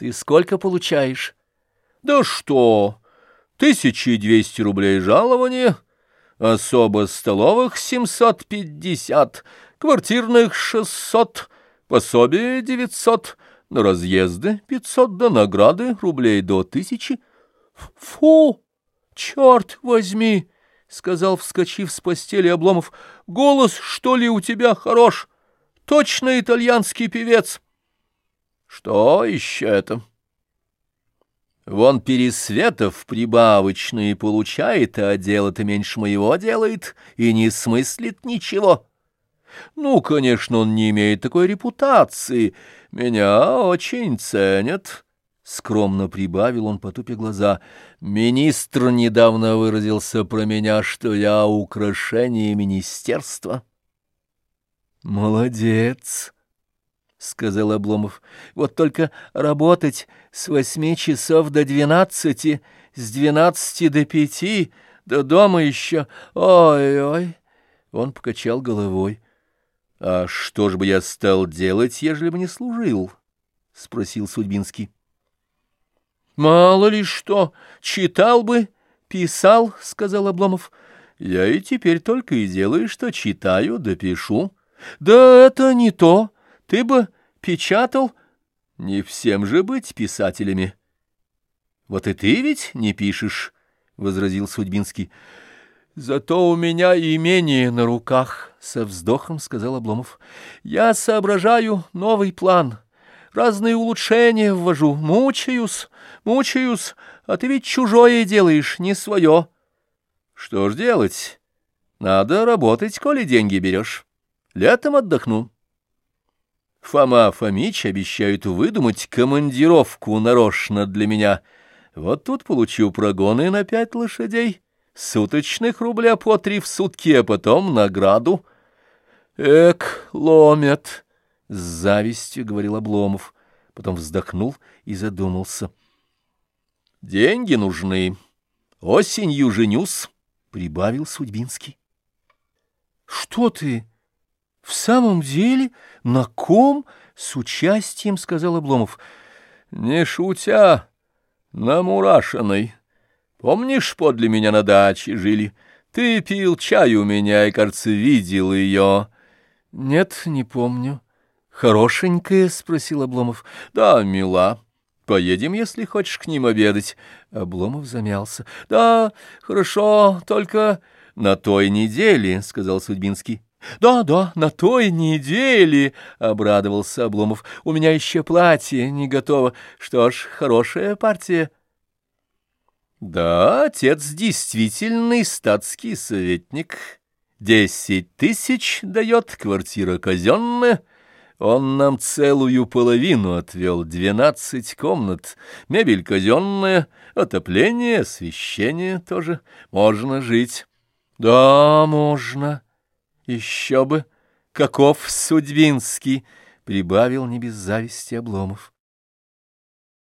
Ты сколько получаешь? Да что, тысячи двести рублей жалования, особо столовых семьсот пятьдесят, квартирных шестьсот, пособие девятьсот, на разъезды пятьсот, до награды рублей до тысячи. Фу, черт возьми! — сказал, вскочив с постели Обломов. — Голос, что ли, у тебя хорош? Точно итальянский певец. — Что еще это? Вон Пересветов прибавочные получает, а дело-то меньше моего делает и не смыслит ничего. Ну, конечно, он не имеет такой репутации. Меня очень ценят. Скромно прибавил он, потупя глаза. Министр недавно выразился про меня, что я украшение министерства. Молодец, сказал Обломов. Вот только работать с восьми часов до двенадцати, с двенадцати до пяти, до дома еще. Ой-ой. Он покачал головой. А что ж бы я стал делать, ежели бы не служил? спросил Судьбинский. «Мало ли что, читал бы, писал», — сказал Обломов. «Я и теперь только и делаю, что читаю да пишу». «Да это не то. Ты бы печатал». «Не всем же быть писателями». «Вот и ты ведь не пишешь», — возразил Судьбинский. «Зато у меня имение на руках», — со вздохом сказал Обломов. «Я соображаю новый план» разные улучшения ввожу, мучаюсь, мучаюсь, а ты ведь чужое делаешь, не свое. Что ж делать? Надо работать, коли деньги берешь. Летом отдохну. Фома Фомич обещают выдумать командировку нарочно для меня. Вот тут получу прогоны на пять лошадей, суточных рубля по три в сутки, а потом награду. Эк, ломят! — с завистью говорил Обломов, потом вздохнул и задумался. — Деньги нужны. Осенью женюсь, — прибавил Судьбинский. — Что ты? В самом деле? На ком? — с участием сказал Обломов. — Не шутя, на Мурашиной. Помнишь, подле меня на даче жили? Ты пил чай у меня и, кажется, видел ее. — Нет, не помню. — «Хорошенькая?» — спросил Обломов. «Да, мила. Поедем, если хочешь, к ним обедать». Обломов замялся. «Да, хорошо, только на той неделе», — сказал Судьбинский. «Да, да, на той неделе!» — обрадовался Обломов. «У меня еще платье не готово. Что ж, хорошая партия». «Да, отец действительный статский советник. Десять тысяч дает, квартира казенная». Он нам целую половину отвел, двенадцать комнат, мебель казенная, отопление, освещение тоже. Можно жить. Да, можно. Еще бы. Каков Судьбинский, прибавил не без зависти Обломов.